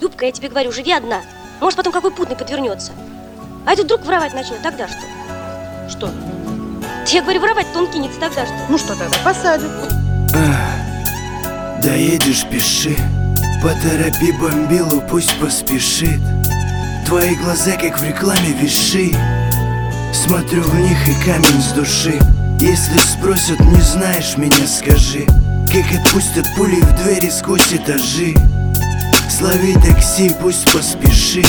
Любка, я тебе говорю, живи одна. Может, потом какой путный подвернется. А этот вдруг воровать начнет, тогда что? Что? Я говорю, воровать-то он кинется, тогда что? Ну что тогда, посадят. Доедешь, пиши Поторопи бомбилу, пусть поспешит Твои глаза, как в рекламе, виши Смотрю в них и камень с души Если спросят, не знаешь меня, скажи Как отпустят пули в двери сквозь этажи Слови такси, пусть поспешит.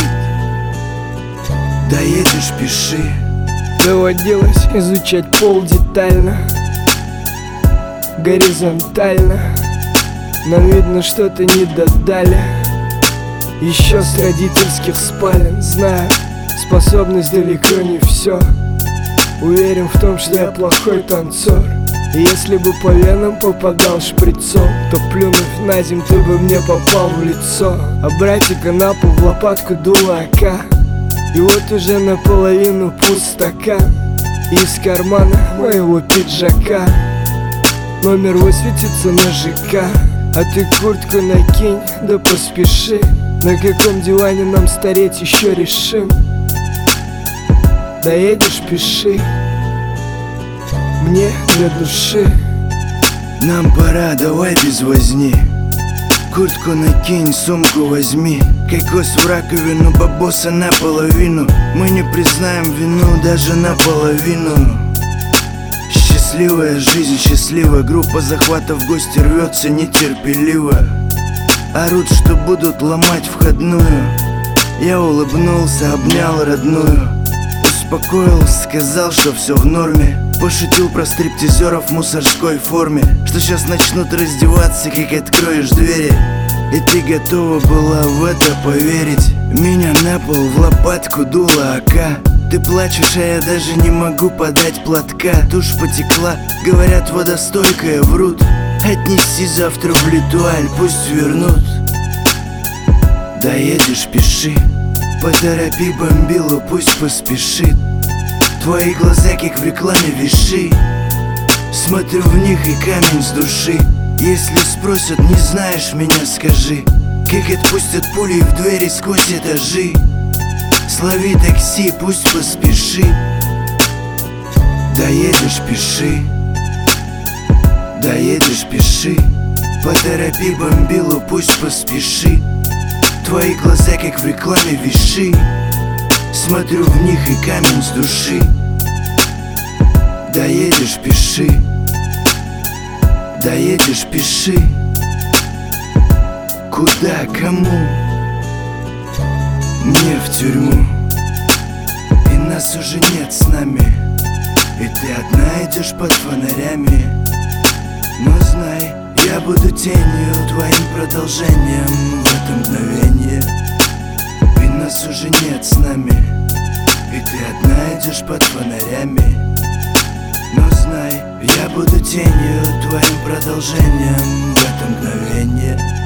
Доедешь, пиши. Доводилось изучать пол детально Горизонтально. Нам видно, что-то не додали. Еще с родительских спален Знаю, способность далеко не все Уверен в том, что я плохой танцор если бы по венам попадал шприцом То плюнув на земь, ты бы мне попал в лицо. А братика на пол в лопатку дула ока. И вот уже наполовину пуст стакан Из кармана моего пиджака. Номер высветится на ЖК. А ты куртку накинь, да поспеши. На каком диване нам стареть еще решим? Доедешь, пиши Мне для души. Нам пора, давай без возни. Куртку накинь, сумку возьми. Кокос в раковину, бабоса наполовину. Мы не признаем вину даже наполовину. Счастливая жизнь, счастливая группа захвата в гости рвется нетерпеливо. Орут, что будут ломать входную. Я улыбнулся, обнял родную Успокоил, сказал, что все в норме. Пошутил про стриптизеров в мусорской форме. Что сейчас начнут раздеваться, как откроешь двери. И ты готова была в это поверить. Меня на пол в лопатку дула АК Ты плачешь, а я даже не могу подать платка. Тушь потекла, говорят водостойкая, врут. Отнеси завтра в Литуаль, пусть вернут. Доедешь, пиши Поторопи бомбилу, пусть поспешит. Твои глаза, как в рекламе, виши. Смотрю в них и камень с души. Если спросят, не знаешь меня, скажи Как отпустят пули в двери сквозь этажи. Слови такси, пусть поспешит Доедешь, пиши. Доедешь, пиши. Поторопи бомбилу, пусть поспешит Твои глаза, как в рекламе, виши. Смотрю в них и камень с души. Доедешь, пиши. Доедешь, пиши. Куда, кому? Мне в тюрьму. И нас уже нет с нами. И ты одна идешь под фонарями. Но знай, я буду тенью Твоим продолжением в это мгновение И нас уже нет с нами И ты одна идешь под фонарями. Но знай, я буду тенью Твоим продолжением в это мгновение